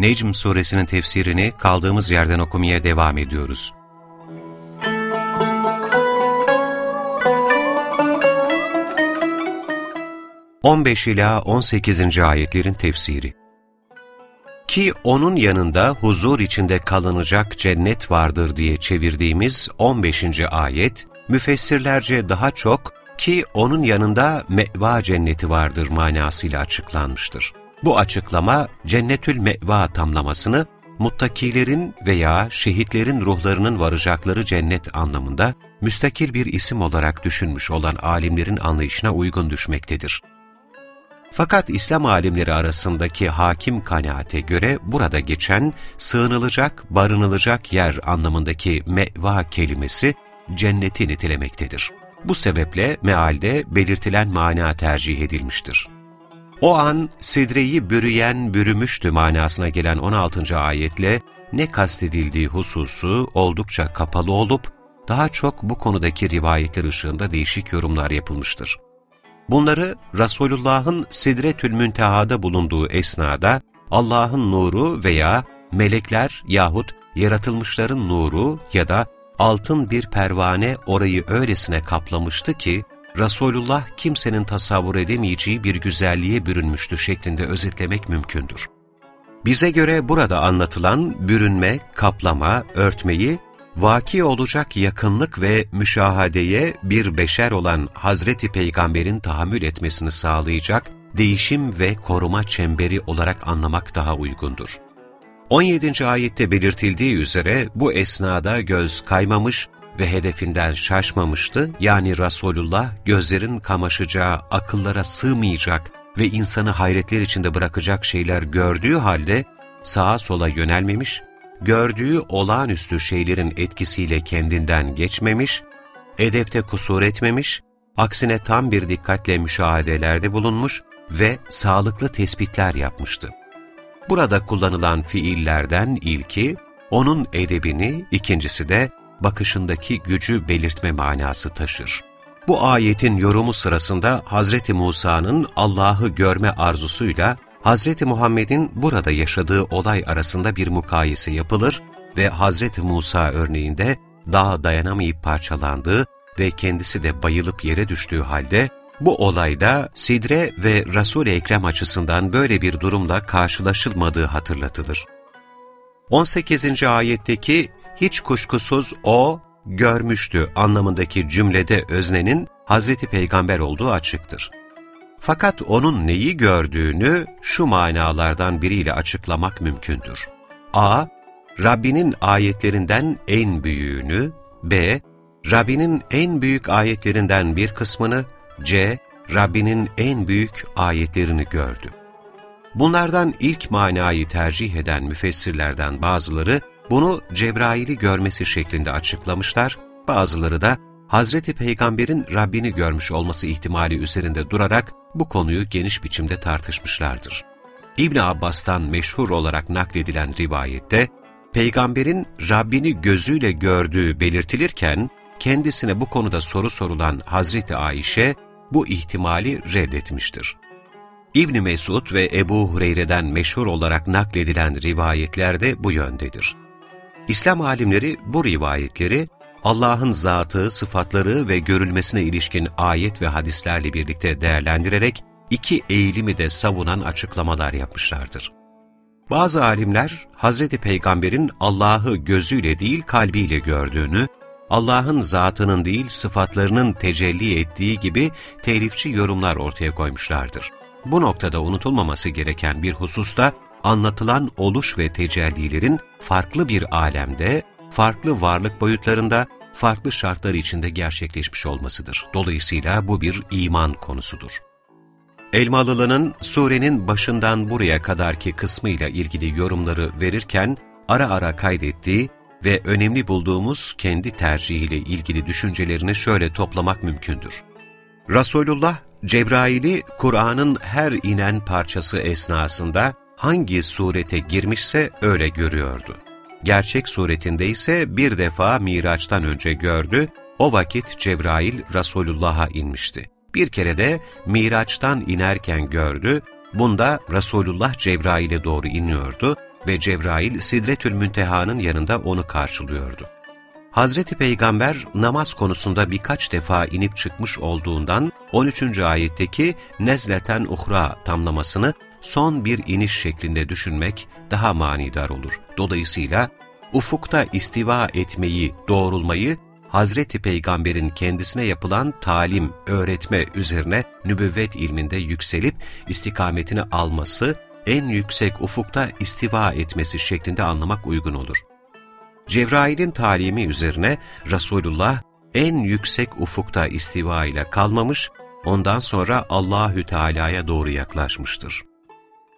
Necm suresinin tefsirini kaldığımız yerden okumaya devam ediyoruz. ...15 ila 18. ayetlerin tefsiri. Ki onun yanında huzur içinde kalınacak cennet vardır diye çevirdiğimiz 15. ayet, müfessirlerce daha çok ki onun yanında meva cenneti vardır manasıyla açıklanmıştır. Bu açıklama cennetül meva tamlamasını muttakilerin veya şehitlerin ruhlarının varacakları cennet anlamında müstakil bir isim olarak düşünmüş olan alimlerin anlayışına uygun düşmektedir. Fakat İslam alimleri arasındaki hakim kanaate göre burada geçen sığınılacak, barınılacak yer anlamındaki meva kelimesi cenneti nitelemektedir. Bu sebeple mealde belirtilen mana tercih edilmiştir. O an sidreyi bürüyen bürümüştü manasına gelen 16. ayetle ne kastedildiği hususu oldukça kapalı olup daha çok bu konudaki rivayetler ışığında değişik yorumlar yapılmıştır. Bunları Resulullah'ın Sidretül Münteha'da bulunduğu esnada Allah'ın nuru veya melekler yahut yaratılmışların nuru ya da altın bir pervane orayı öylesine kaplamıştı ki, Resulullah kimsenin tasavvur edemeyeceği bir güzelliğe bürünmüştü şeklinde özetlemek mümkündür. Bize göre burada anlatılan bürünme, kaplama, örtmeyi, vaki olacak yakınlık ve müşahadeye bir beşer olan Hazreti Peygamber'in tahammül etmesini sağlayacak değişim ve koruma çemberi olarak anlamak daha uygundur. 17. ayette belirtildiği üzere bu esnada göz kaymamış ve hedefinden şaşmamıştı. Yani Resulullah gözlerin kamaşacağı, akıllara sığmayacak ve insanı hayretler içinde bırakacak şeyler gördüğü halde sağa sola yönelmemiş, gördüğü olağanüstü şeylerin etkisiyle kendinden geçmemiş, edepte kusur etmemiş, aksine tam bir dikkatle müşahedelerde bulunmuş ve sağlıklı tespitler yapmıştı. Burada kullanılan fiillerden ilki, onun edebini, ikincisi de bakışındaki gücü belirtme manası taşır. Bu ayetin yorumu sırasında Hz. Musa'nın Allah'ı görme arzusuyla Hz. Muhammed'in burada yaşadığı olay arasında bir mukayese yapılır ve Hz. Musa örneğinde daha dayanamayıp parçalandığı ve kendisi de bayılıp yere düştüğü halde bu olayda Sidre ve Resul-i Ekrem açısından böyle bir durumla karşılaşılmadığı hatırlatılır. 18. ayetteki hiç kuşkusuz o görmüştü anlamındaki cümlede öznenin Hazreti Peygamber olduğu açıktır. Fakat onun neyi gördüğünü şu manalardan biriyle açıklamak mümkündür. A. Rabbinin ayetlerinden en büyüğünü, B. Rabbinin en büyük ayetlerinden bir kısmını, C. Rabbinin en büyük ayetlerini gördü. Bunlardan ilk manayı tercih eden müfessirlerden bazıları bunu Cebrail'i görmesi şeklinde açıklamışlar, bazıları da Hazreti Peygamber'in Rabbini görmüş olması ihtimali üzerinde durarak bu konuyu geniş biçimde tartışmışlardır. İbn Abbas'tan meşhur olarak nakledilen rivayette, Peygamber'in Rabbini gözüyle gördüğü belirtilirken, kendisine bu konuda soru sorulan Hazreti Ayşe bu ihtimali reddetmiştir. İbn Mesud ve Ebu Hureyre'den meşhur olarak nakledilen rivayetler de bu yöndedir. İslam alimleri bu rivayetleri Allah'ın zatı, sıfatları ve görülmesine ilişkin ayet ve hadislerle birlikte değerlendirerek iki eğilimi de savunan açıklamalar yapmışlardır. Bazı alimler, Hz. Peygamber'in Allah'ı gözüyle değil kalbiyle gördüğünü, Allah'ın zatının değil sıfatlarının tecelli ettiği gibi telifçi yorumlar ortaya koymuşlardır. Bu noktada unutulmaması gereken bir husus da anlatılan oluş ve tecellilerin farklı bir alemde, farklı varlık boyutlarında, farklı şartlar içinde gerçekleşmiş olmasıdır. Dolayısıyla bu bir iman konusudur. Elmalılı'nın surenin başından buraya kadarki kısmıyla ilgili yorumları verirken ara ara kaydettiği ve önemli bulduğumuz kendi tercihiyle ilgili düşüncelerini şöyle toplamak mümkündür. Resulullah, Cebrail'i Kur'an'ın her inen parçası esnasında hangi surete girmişse öyle görüyordu. Gerçek suretinde ise bir defa Miraç'tan önce gördü, o vakit Cebrail Resulullah'a inmişti. Bir kere de Miraç'tan inerken gördü, bunda Resulullah Cebrail'e doğru iniyordu ve Cebrail Sidretül Münteha'nın yanında onu karşılıyordu. Hazreti Peygamber namaz konusunda birkaç defa inip çıkmış olduğundan 13. ayetteki nezleten uhra tamlamasını son bir iniş şeklinde düşünmek daha manidar olur. Dolayısıyla ufukta istiva etmeyi, doğrulmayı Hazreti Peygamber'in kendisine yapılan talim, öğretme üzerine nübüvvet ilminde yükselip istikametini alması, en yüksek ufukta istiva etmesi şeklinde anlamak uygun olur. Cebrail'in talimi üzerine Resulullah en yüksek ufukta istiva ile kalmamış, ondan sonra Allahü Teala'ya doğru yaklaşmıştır.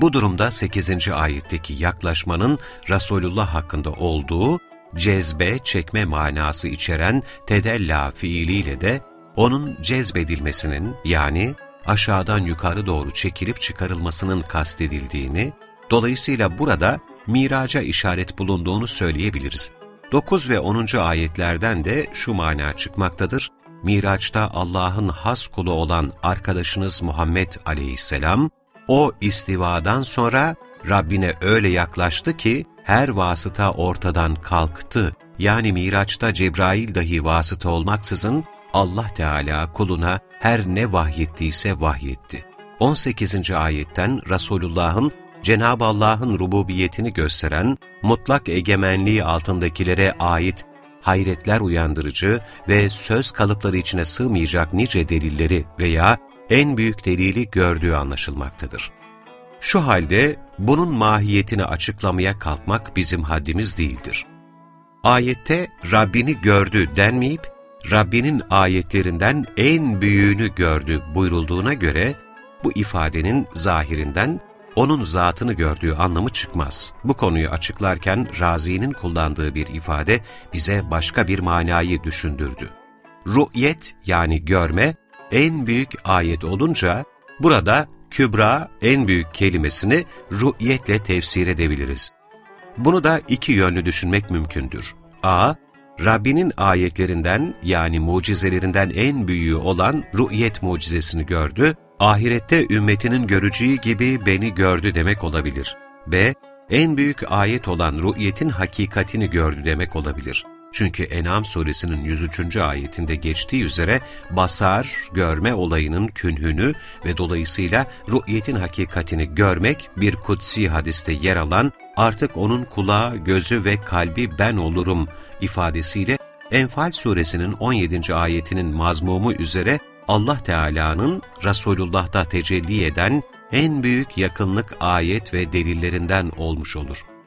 Bu durumda 8. ayetteki yaklaşmanın Resulullah hakkında olduğu cezbe, çekme manası içeren tedella fiiliyle de onun cezbedilmesinin yani aşağıdan yukarı doğru çekilip çıkarılmasının kastedildiğini, dolayısıyla burada miraca işaret bulunduğunu söyleyebiliriz. 9 ve 10. ayetlerden de şu mana çıkmaktadır. Miraç'ta Allah'ın has kulu olan arkadaşınız Muhammed aleyhisselam, o istivadan sonra Rabbine öyle yaklaştı ki her vasıta ortadan kalktı. Yani Miraç'ta Cebrail dahi vasıta olmaksızın Allah Teala kuluna her ne vahyettiyse vahyetti. 18. ayetten Resulullah'ın Cenab-ı Allah'ın rububiyetini gösteren, mutlak egemenliği altındakilere ait hayretler uyandırıcı ve söz kalıpları içine sığmayacak nice delilleri veya en büyük delili gördüğü anlaşılmaktadır. Şu halde bunun mahiyetini açıklamaya kalkmak bizim haddimiz değildir. Ayette Rabbini gördü denmeyip, Rabbinin ayetlerinden en büyüğünü gördü buyurulduğuna göre, bu ifadenin zahirinden onun zatını gördüğü anlamı çıkmaz. Bu konuyu açıklarken Razi'nin kullandığı bir ifade bize başka bir manayı düşündürdü. Ru'yet yani görme en büyük ayet olunca burada kübra en büyük kelimesini ru'yetle tefsir edebiliriz. Bunu da iki yönlü düşünmek mümkündür. A. Rabbinin ayetlerinden yani mucizelerinden en büyüğü olan ru'yet mucizesini gördü, ahirette ümmetinin göreceği gibi beni gördü demek olabilir. B. En büyük ayet olan ru'yetin hakikatini gördü demek olabilir. Çünkü En'am suresinin 103. ayetinde geçtiği üzere basar, görme olayının künhünü ve dolayısıyla ru'yetin hakikatini görmek bir kutsi hadiste yer alan artık onun kulağı, gözü ve kalbi ben olurum ifadesiyle Enfal suresinin 17. ayetinin mazmumu üzere Allah Teala'nın Resulullah'ta tecelli eden en büyük yakınlık ayet ve delillerinden olmuş olur.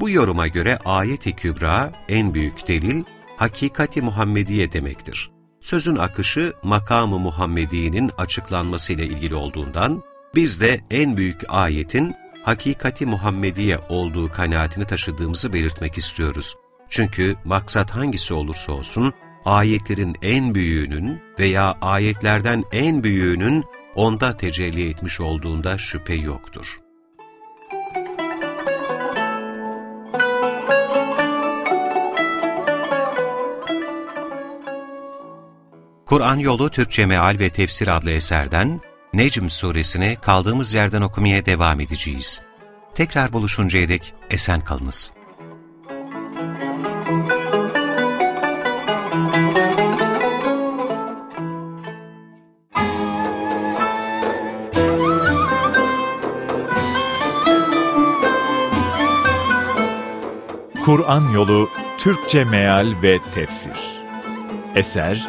Bu yoruma göre ayet-i kübra, en büyük delil, hakikati Muhammediye demektir. Sözün akışı makamı Muhammediye'nin açıklanmasıyla ilgili olduğundan, biz de en büyük ayetin hakikati Muhammediye olduğu kanaatini taşıdığımızı belirtmek istiyoruz. Çünkü maksat hangisi olursa olsun, ayetlerin en büyüğünün veya ayetlerden en büyüğünün onda tecelli etmiş olduğunda şüphe yoktur. Kur'an Yolu Türkçe Meal ve Tefsir adlı eserden Necm suresini kaldığımız yerden okumaya devam edeceğiz. Tekrar buluşuncaya dek esen kalınız. Kur'an Yolu Türkçe Meal ve Tefsir Eser